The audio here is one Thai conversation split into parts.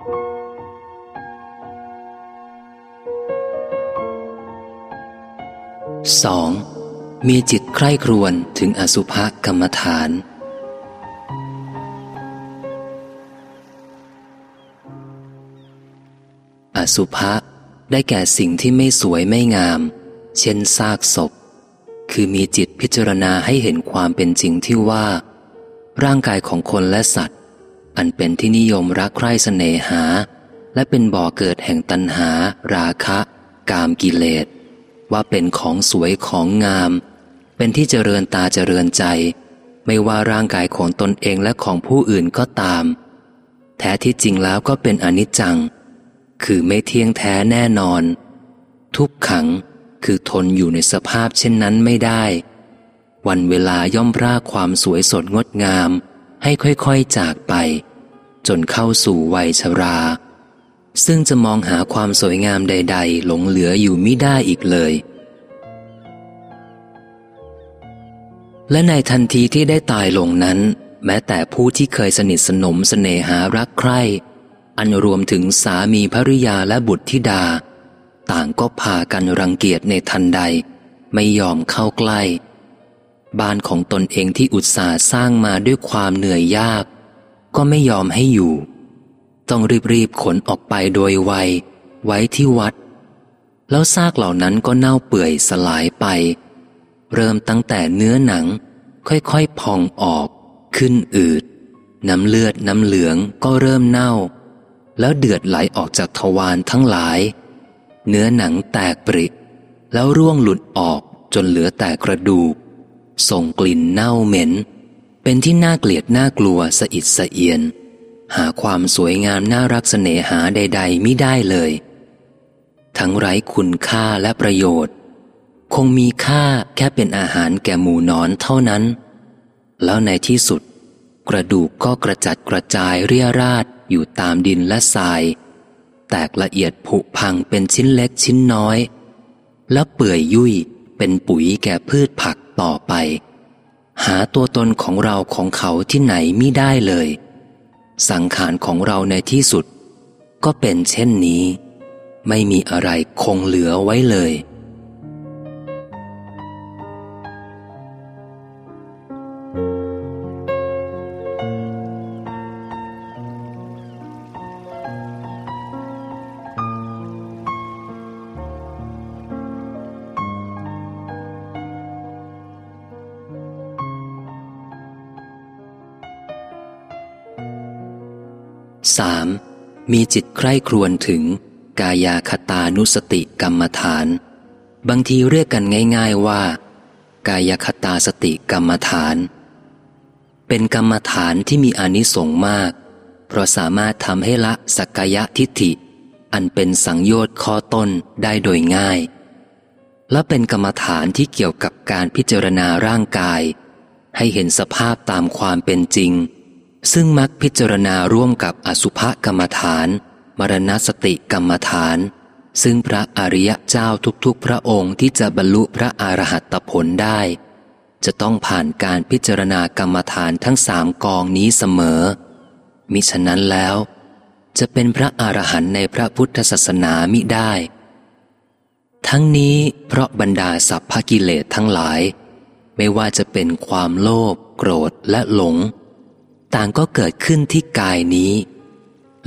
2. มีจิตใคร่ครวญถึงอสุภกรรมฐาน อสุภะได้แก่สิ่งที่ไม่สวยไม่งาม เช่นซากศพ คือมีจิตพิจารณาให้เห็นความเป็นจริงที่ว่า ร่างกายของคนและสัตว์ อันเป็นที่นิยมรักใคร่เสน่หา และเป็นบ่อเกิดแห่งตัณหา ราคะ กามกิเลส ว่าเป็นของสวยของงาม เป็นที่เจริญตาเจริญใจ ไม่ว่าร่างกายของตนเองและของผู้อื่นก็ตาม แท้ที่จริงแล้วก็เป็นอนิจจัง คือไม่เที่ยงแท้แน่นอน ทุกขังคือทนอยู่ในสภาพเช่นนั้นไม่ได้ วันเวลาย่อมพรากความสวยสดงดงาม ให้ค่อยๆจากไป จนเข้าสู่วัยชรา ซึ่งจะมองหาความสวยงามใด ๆ หลงเหลืออยู่ไม่ได้อีกเลย และในทันทีที่ได้ตายลงนั้น แม้แต่ผู้ที่เคยสนิทสนมสเสน่หารักใคร่ อันรวมถึงสามีภริยาและบุตรธิดา ต่างก็พากันรังเกียจในทันใด ไม่ยอมเข้าใกล้ บ้านของตนเองที่อุตส่าห์สร้างมาด้วยความเหนื่อยยาก ก็ไม่ยอมให้อยู่ ต้องรีบๆขนออกไปโดยไวไว้ที่วัด แล้วซากเหล่านั้นก็เน่าเปื่อยสลายไป เริ่มตั้งแต่เนื้อหนัง ค่อยๆพองออก ขึ้นอืด น้ำเลือดน้ำเหลืองก็เริ่มเน่า แล้วเดือดไหลออกจากทวารทั้งหลาย เนื้อหนังแตกปริแล้วร่วงหลุดออกจนเหลือแต่กระดูก ส่งกลิ่นเน่าเหม็น เป็นที่น่าเกลียดน่ากลัวสะอิดสะเอียน หาความสวยงามน่ารักเสน่หาใด ๆ ไม่ได้เลย ทั้งไร้คุณค่าและประโยชน์ คงมีค่าแค่เป็นอาหารแก่หมูนอนเท่านั้น แล้วในที่สุด กระดูกก็กระจัดกระจายเรียราดอยู่ตามดินและทราย แตกละเอียดผุพังเป็นชิ้นเล็กชิ้นน้อย แล้วเปื่อยยุ่ยเป็นปุ๋ยแก่พืชผัก ต่อไป หาตัวตนของเราของเขาที่ไหนมิได้เลย สังขารของเราในที่สุด ก็เป็นเช่นนี้ ไม่มีอะไรคงเหลือไว้เลย มมีจิตใคร่ครวญถึง กายาคตานุสติกรรมฐาน บางทีเรียกกันง่าย ๆว่า กายคตาสติกรรมฐาน เป็นกรรมฐานที่มีอนิสงส์มาก เพราะสามารถทำให้ละสักกายทิฏฐิ อันเป็นสังโยชน์ข้อต้นได้โดยง่าย และเป็นกรรมฐานที่เกี่ยวกับการพิจารณาร่างกาย ให้เห็นสภาพตามความเป็นจริง ซึ่งมักพิจารณาร่วมกับอสุภกรรมฐาน มรณสติกรรมฐาน ซึ่งพระอริยเจ้าทุกๆ พระองค์ที่จะบรรลุพระอรหัตผลได้ จะต้องผ่านการพิจารณากรรมฐานทั้งสามกองนี้เสมอ มิฉะนั้นแล้ว จะเป็นพระอรหันต์ในพระพุทธศาสนามิได้ ทั้งนี้เพราะบรรดาสัพพกิเลสทั้งหลาย ไม่ว่าจะเป็นความโลภโกรธและหลง ต่างก็เกิดขึ้นที่กายนี้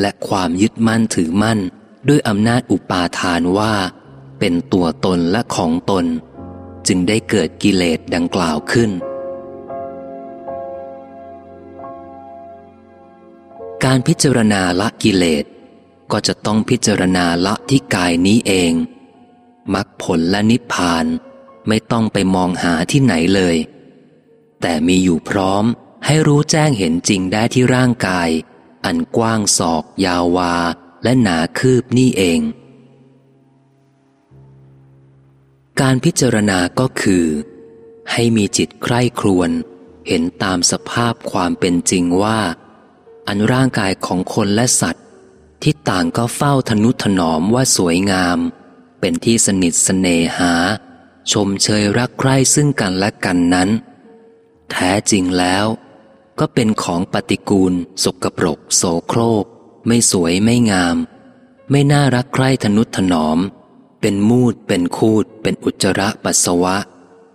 และความยึดมั่นถือมั่นด้วยอำนาจอุปาทานว่า เป็นตัวตนและของตน จึงได้เกิดกิเลสดังกล่าวขึ้น การพิจารณาละกิเลสก็จะต้องพิจารณาละที่กายนี้เองมรรคผลและนิพพานไม่ต้องไปมองหาที่ไหนเลย แต่มีอยู่พร้อม ให้รู้แจ้งเห็นจริงได้ที่ร่างกาย อันกว้างศอกยาววา และหนาคืบนี่เอง การพิจารณาก็คือ ให้มีจิตใคร่ครวญเห็นตามสภาพความเป็นจริงว่า อันร่างกายของคนและสัตว์ ที่ต่างก็เฝ้าทนุถนอมว่าสวยงาม เป็นที่สนิทสเสน่หา ชมเชยรักใคร่ซึ่งกันและกันนั้น แท้จริงแล้ว ก็เป็นของปฏิกูล สกปรก โสโครก ไม่สวยไม่งาม ไม่น่ารักใคร่ทนุถนอม เป็นมูด เป็นคูด เป็นอุจจระปัสสาวะ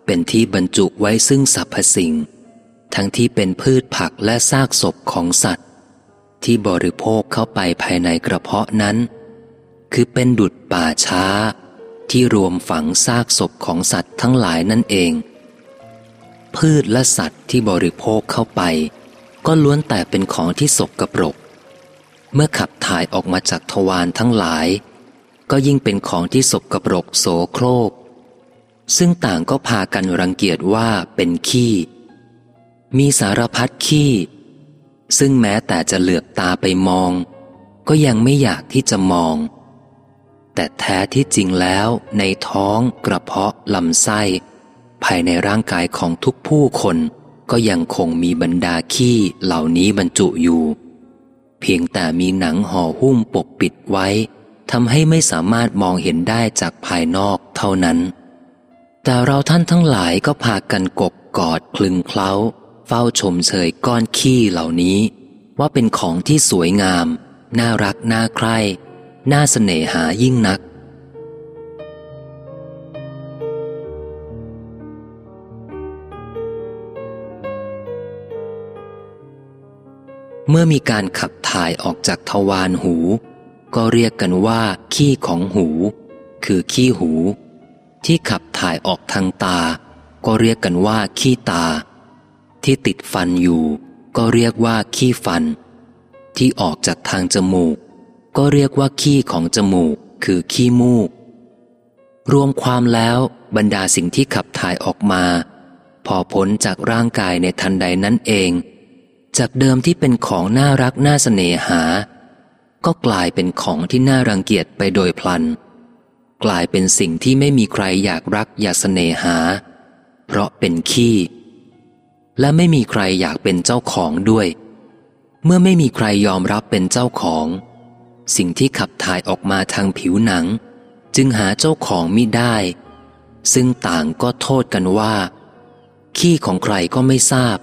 เป็นที่บรรจุไว้ซึ่งสรรพสิ่ง ทั้งที่เป็นพืชผักและซากศพของสัตว์ ที่บริโภคเข้าไปภายในกระเพาะนั้น คือเป็นดุดป่าช้า ที่รวมฝังซากศพของสัตว์ทั้งหลายนั่นเอง พืชและสัตว์ที่บริโภคเข้าไป ก็ล้วนแต่เป็นของที่สกปรก เมื่อขับถ่ายออกมาจากทวารทั้งหลาย ก็ยิ่งเป็นของที่สกปรกโสโครก ซึ่งต่างก็พากันรังเกียจว่าเป็นขี้ มีสารพัดขี้ ซึ่งแม้แต่จะเหลือบตาไปมอง ก็ยังไม่อยากที่จะมอง แต่แท้ที่จริงแล้วในท้องกระเพาะลำไส้ ภายในร่างกายของทุกผู้คนก็ยังคงมีบรรดาขี้เหล่านี้บรรจุอยู่ เพียงแต่มีหนังห่อหุ้มปกปิดไว้ทำให้ไม่สามารถมองเห็นได้จากภายนอกเท่านั้น แต่เราท่านทั้งหลายก็พากันกบกอดคลึงเคล้า เฝ้าชมเชยก้อนขี้เหล่านี้ ว่าเป็นของที่สวยงาม น่ารักน่าใคร่ น่าเสน่หายิ่งนัก เมื่อมีการขับถ่ายออกจากทวารหู ก็เรียกกันว่า ขี้ของหู คือขี้หู ที่ขับถ่ายออกทางตา ก็เรียกกันว่าขี้ตา ที่ติดฟันอยู่ ก็เรียกว่าขี้ฟัน ที่ออกจากทางจมูก ก็เรียกว่าขี้ของจมูก คือขี้มูก รวมความแล้วบรรดาสิ่งที่ขับถ่ายออกมา พอพ้นจากร่างกายในทันใดนั้นเอง จากเดิมที่เป็นของน่ารักน่าเสน่หา ก็กลายเป็นของที่น่ารังเกียจไปโดยพลัน กลายเป็นสิ่งที่ไม่มีใครอยากรักอยากเสน่หา เพราะเป็นขี้ และไม่มีใครอยากเป็นเจ้าของด้วย เมื่อไม่มีใครยอมรับเป็นเจ้าของ สิ่งที่ขับถ่ายออกมาทางผิวหนัง จึงหาเจ้าของมิได้ ซึ่งต่างก็โทษกันว่า ขี้ของใครก็ไม่ทราบ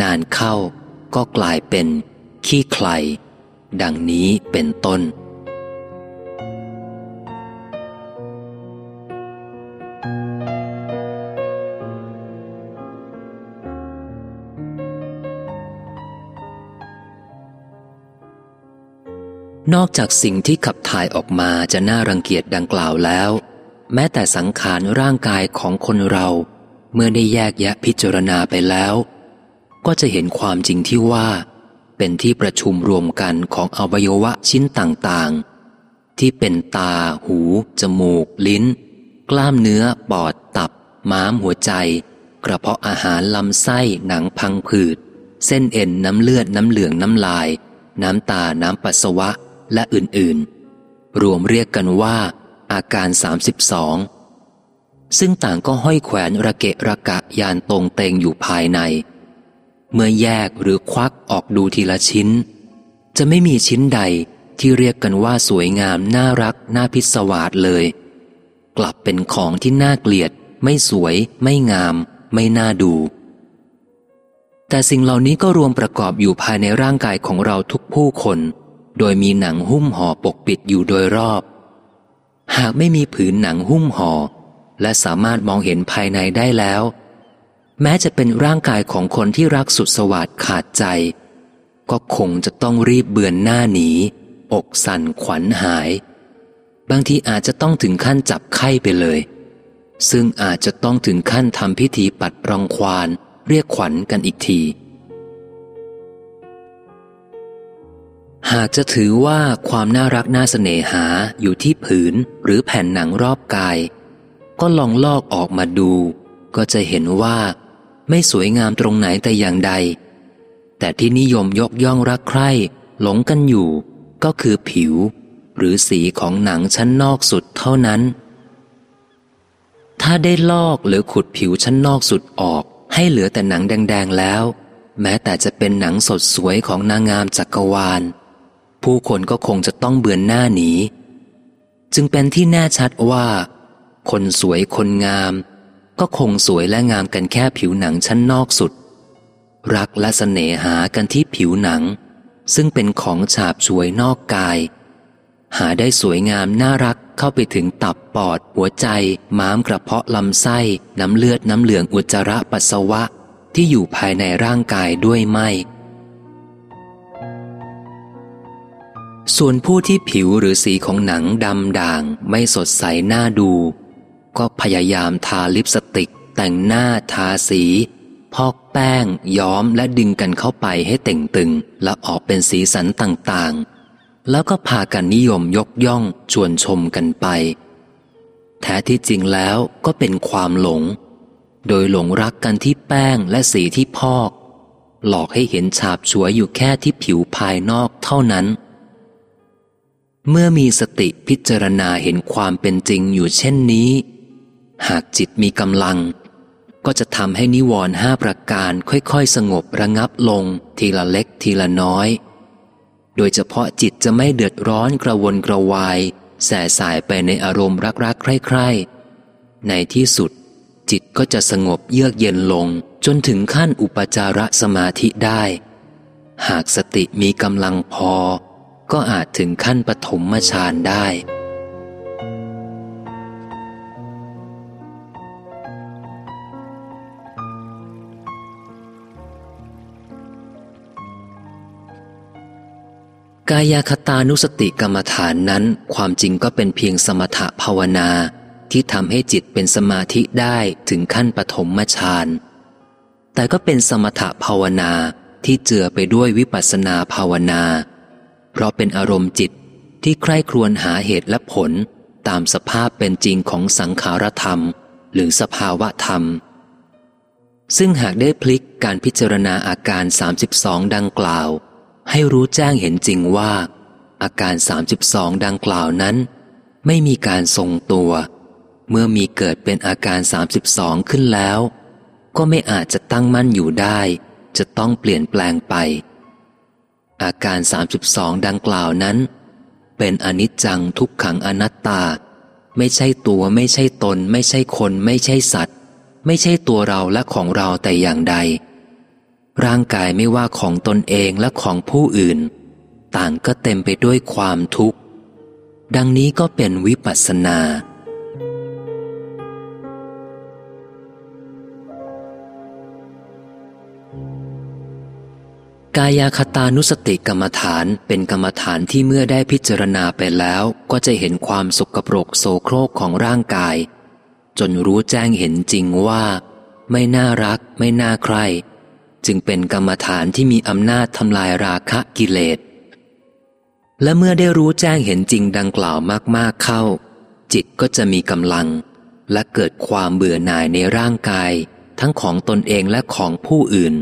นานเข้าก็กลายเป็น ขี้ใครดังนี้เป็นต้น นอกจากสิ่งที่ขับถ่ายออกมาจะน่ารังเกียจดังกล่าวแล้ว แม้แต่สังขารร่างกายของคนเรา เมื่อได้แยกแยะพิจารณาไปแล้ว ก็จะเห็นความจริงที่ว่า เป็นที่ประชุมรวมกันของอวัยวะชิ้นต่างๆ ที่เป็นตา หู จมูก ลิ้น กล้ามเนื้อ ปอด ตับ ม้ามหัวใจ กระเพาะอาหารลำไส้หนังพังผืด เส้นเอ็นน้ำเลือดน้ำเหลืองน้ำลาย น้ำตาน้ำปัสสาวะและอื่นๆ รวมเรียกกันว่า อาการ 32ซึ่งต่างก็ห้อยแขวนระเกะระกะยานตรงเตงอยู่ภายใน เมื่อแยกหรือควักออกดูทีละชิ้น จะไม่มีชิ้นใดที่เรียกกันว่าสวยงามน่ารักน่าพิศวาสเลย กลับเป็นของที่น่าเกลียด ไม่สวย ไม่งาม ไม่น่าดู แต่สิ่งเหล่านี้ก็รวมประกอบอยู่ภายในร่างกายของเราทุกผู้คน โดยมีหนังหุ้มห่อปกปิดอยู่โดยรอบ หากไม่มีผืนหนังหุ้มห่อและสามารถมองเห็นภายในได้แล้ว แม้จะเป็นร่างกายของคนที่รักสุดสวัสดขาดใจ ก็คงจะต้องรีบเบือนหน้าหนี อกสั่นขวัญหาย บางทีอาจจะต้องถึงขั้นจับไข้ไปเลย ซึ่งอาจจะต้องถึงขั้นทำพิธีปัดรังควานเรียกขวัญกันอีกที หากจะถือว่าความน่ารักน่าเสน่หาอยู่ที่ผืนหรือแผ่นหนังรอบกาย ก็ลองลอกออกมาดูก็จะเห็นว่า ไม่สวยงามตรงไหนแต่อย่างใด แต่ที่นิยมยกย่องรักใคร่หลงกันอยู่ ก็คือผิว หรือสีของหนังชั้นนอกสุดเท่านั้น ถ้าได้ลอกหรือขุดผิวชั้นนอกสุดออก ให้เหลือแต่หนังแดงๆแล้ว แม้แต่จะเป็นหนังสดสวยของนางงามจักรวาล ผู้คนก็คงจะต้องเบือนหน้าหนีจึงเป็นที่แน่ชัดว่า คนสวยคนงาม ก็คงสวยและงามกันแค่ผิวหนังชั้นนอกสุด รักและเสน่หากันที่ผิวหนัง ซึ่งเป็นของฉาบฉวยนอกกาย หาได้สวยงามน่ารักเข้าไปถึงตับปอด หัวใจ ม้ามกระเพาะลำไส้ น้ำเลือดน้ำเหลืองอุจจาระปัสสาวะที่อยู่ภายในร่างกายด้วยไม่ ส่วนผู้ที่ผิวหรือสีของหนังดำด่างไม่สดใสน่าดู ก็พยายามทาลิปสติก แต่งหน้าทาสี พอกแป้ง ย้อมและดึงกันเข้าไปให้เต่งตึง และออกเป็นสีสันต่างๆ แล้วก็พากันนิยมยกย่องชวนชมกันไป แท้ที่จริงแล้วก็เป็นความหลง โดยหลงรักกันที่แป้งและสีที่พอก หลอกให้เห็นฉาบฉวยอยู่แค่ที่ผิวภายนอกเท่านั้นเมื่อมีสติพิจารณาเห็นความเป็นจริงอยู่เช่นนี้ หากจิตมีกำลัง ก็จะทำให้นิวรณ์ห้าประการค่อยๆ สงบระงับลง ทีละเล็กทีละน้อย โดยเฉพาะจิตจะไม่เดือดร้อนกระวนกระวาย แส่สายไปในอารมณ์รักๆ ใคร่ๆ ในที่สุด จิตก็จะสงบเยือกเย็นลง จนถึงขั้นอุปจารสมาธิได้ หากสติมีกำลังพอ ก็อาจถึงขั้นปฐมฌานได้ กายคตานุสติกรรมฐานนั้น ความจริงก็เป็นเพียงสมถภาวนาที่ทำให้จิตเป็นสมาธิได้ถึงขั้นปฐมฌานแต่ก็เป็นสมถภาวนาที่เจือไปด้วยวิปัสนาภาวนา เพราะเป็นอารมณ์จิตที่ใคร่ครวญหาเหตุและผลตามสภาพเป็นจริงของสังขารธรรม หรือสภาวะธรรม ซึ่งหากได้พลิกการพิจารณาอาการ 32 ดังกล่าว ให้รู้แจ้งเห็นจริงว่า อาการ 32 ดังกล่าวนั้น ไม่มีการทรงตัว เมื่อมีเกิดเป็นอาการ 32 ขึ้นแล้ว ก็ไม่อาจจะตั้งมั่นอยู่ได้ จะต้องเปลี่ยนแปลงไป อาการ 32 ดังกล่าวนั้น เป็นอนิจจังทุกขังอนัตตา ไม่ใช่ตัวไม่ใช่ตน ไม่ใช่คน ไม่ใช่สัตว์ ไม่ใช่ตัวเราและของเราแต่อย่างใด ร่างกายไม่ว่าของตนเองและของผู้อื่น ต่างก็เต็มไปด้วยความทุกข์ ดังนี้ก็เป็นวิปัสสนา กายาคตานุสติกรรมฐานเป็นกรรมฐานที่เมื่อได้พิจารณาไปแล้วก็จะเห็นความสกปรกโสโครกของร่างกาย จนรู้แจ้งเห็นจริงว่า ไม่น่ารัก ไม่น่าใคร จึงเป็นกรรมฐานที่มีอำนาจทำลายราคะกิเลส และเมื่อได้รู้แจ้งเห็นจริงดังกล่าวมากๆเข้า จิตก็จะมีกำลัง และเกิดความเบื่อหน่ายในร่างกาย ทั้งของตนเองและของผู้อื่น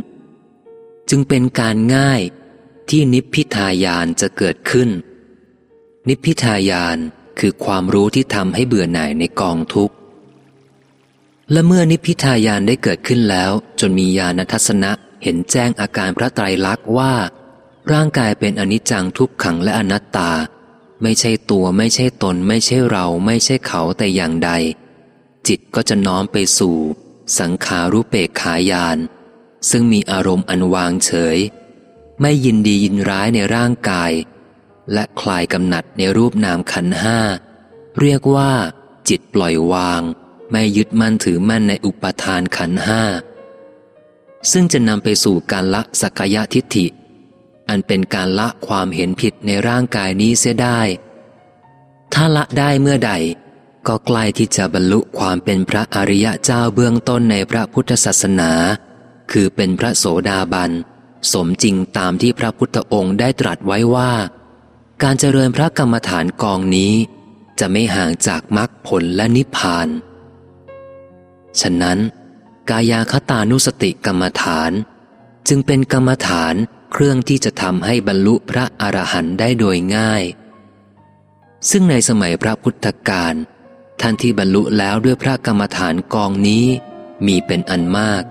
จึงเป็นการง่ายที่นิพพิทายานจะเกิดขึ้น นิพพิทายานคือความรู้ที่ทำให้เบื่อหน่ายในกองทุกข์ และเมื่อนิพพิทายานได้เกิดขึ้นแล้ว จนมีญาณทัศนะ เห็นแจ้งอาการพระไตรลักษณ์ว่า ร่างกายเป็นอนิจจังทุกขังและอนัตตา ไม่ใช่ตัวไม่ใช่ตน ไม่ใช่เรา ไม่ใช่เขาแต่อย่างใด จิตก็จะน้อมไปสู่ สังขารุเปกขายาน ซึ่งมีอารมณ์อันวางเฉย ไม่ยินดียินร้ายในร่างกาย และคลายกำหนัดในรูปนามขันห้าเรียกว่า จิตปล่อยวาง ไม่ยึดมั่นถือมั่นในอุปทานขันห้า ซึ่งจะนำไปสู่การละสักยะทิฏฐิ อันเป็นการละความเห็นผิดในร่างกายนี้เสียได้ ถ้าละได้เมื่อใด ก็ใกล้ที่จะบรรลุความเป็นพระอริยะเจ้าเบื้องต้นในพระพุทธศาสนา คือเป็นพระโสดาบัน สมจริงตามที่พระพุทธองค์ได้ตรัสไว้ว่า การเจริญพระกรรมฐานกองนี้ จะไม่ห่างจากมรรคผลและนิพพาน ฉะนั้น กายาคตานุสติกรรมฐาน จึงเป็นกรรมฐานเครื่องที่จะทำให้บรรลุพระอรหันต์ได้โดยง่าย ซึ่งในสมัยพระพุทธกาลท่านที่บรรลุแล้วด้วยพระกรรมฐานกองนี้มีเป็นอันมาก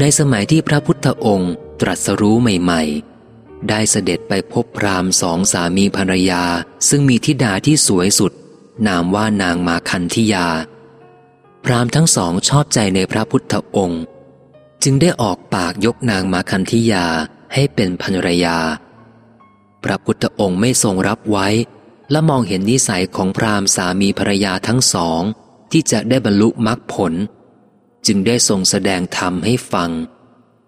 ในสมัยที่พระพุทธองค์ ตรัสรู้ใหม่ ๆ ได้เสด็จไปพบพราหมณ์สองสามีภรรยา ซึ่งมีธิดาที่สวยสุด นามว่านางมาคันธิยา พราหมณ์ทั้งสองชอบใจในพระพุทธองค์ จึงได้ออกปากยกนางมาคันธิยาให้เป็นภรรยา พระพุทธองค์ไม่ทรงรับไว้ และมองเห็นนิสัยของพราหมณ์สามีภรรยาทั้งสอง ที่จะได้บรรลุมรรคผล จึงได้ทรงแสดงธรรมให้ฟัง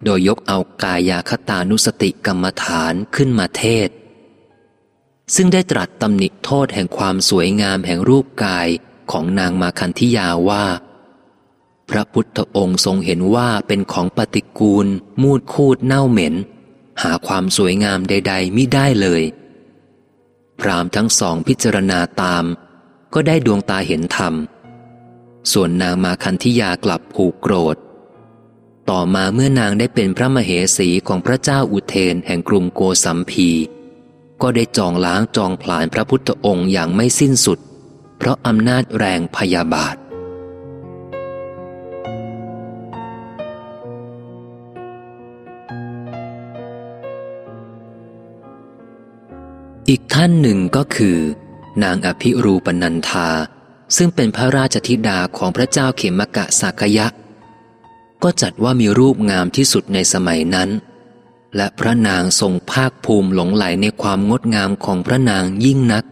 โดยยกเอากายาคตานุสติกรรมฐานขึ้นมาเทศ ซึ่งได้ตรัสตำหนิโทษแห่งความสวยงามแห่งรูปกายของนางมาคันธิยาว่า พระพุทธองค์ทรงเห็นว่าเป็นของปฏิกูล มูดคูดเน่าเหม็น หาความสวยงามใด ๆ มิได้เลย พรามทั้งสองพิจารณาตาม ก็ได้ดวงตาเห็นธรรม ส่วนนางมาคันธิยากลับผูกโกรธ ต่อมาเมื่อนางได้เป็นพระมเหสีของพระเจ้าอุเทนแห่งกรุงโกสัมพี ก็ได้จองล้างจองผลาญพระพุทธองค์อย่างไม่สิ้นสุด เพราะอำนาจแรงพยาบาท อีกท่านหนึ่งก็คือ นางอภิรูปนันธา ซึ่งเป็นพระราชธิดาของพระเจ้าเขมกะสักยะ ก็จัดว่ามีรูปงามที่สุดในสมัยนั้น และพระนางทรงภาคภูมิหลงไหลในความงดงามของพระนางยิ่งนัก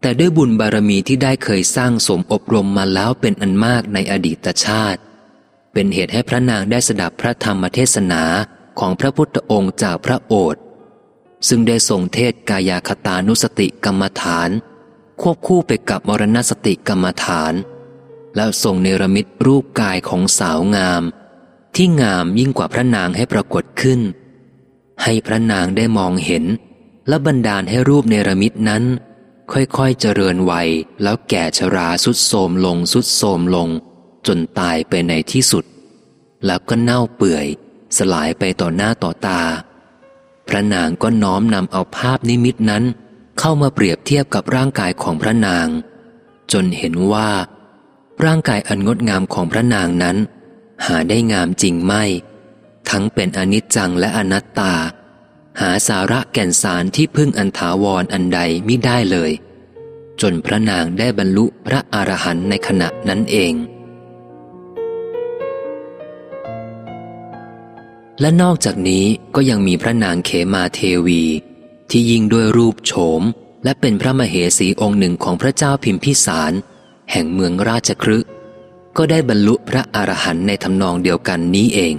แต่ด้วยบุญบารมีที่ได้เคยสร้างสมอบรมมาแล้วเป็นอันมากในอดีตชาติ เป็นเหตุให้พระนางได้สดับพระธรรมเทศนาของพระพุทธองค์จากพระโอษฐ์ซึ่งได้ทรงเทศกายาคตานุสติกรรมฐาน ควบคู่ไปกับมรณสติกรรมฐาน แล้วทรงเนรมิตรูปกายของสาวงาม ที่งามยิ่งกว่าพระนางให้ปรากฏขึ้น ให้พระนางได้มองเห็น และบันดาลให้รูปเนรมิตนั้น ค่อยๆเจริญวัยแล้วแก่ชราสุดโทมลงสุดโทมลง จนตายไปในที่สุด แล้วก็เน่าเปื่อย สลายไปต่อหน้าต่อตา พระนางก็น้อมนำเอาภาพนิมิตนั้น เข้ามาเปรียบเทียบกับร่างกายของพระนาง จนเห็นว่า ร่างกายอันงดงามของพระนางนั้น หาได้งามจริงไม่ ทั้งเป็นอนิจจังและอนัตตา หาสาระแก่นสารที่พึ่งอันถาวรอันใดมิได้เลย จนพระนางได้บรรลุพระอรหันต์ในขณะนั้นเอง และนอกจากนี้ก็ยังมีพระนางเขมาเทวี ที่ยิ่งด้วยรูปโฉม และเป็นพระมเหสีองค์หนึ่งของพระเจ้าพิมพิสาร แห่งเมืองราชครึก็ได้บรรลุพระอรหันต์ในทำนองเดียวกันนี้เอง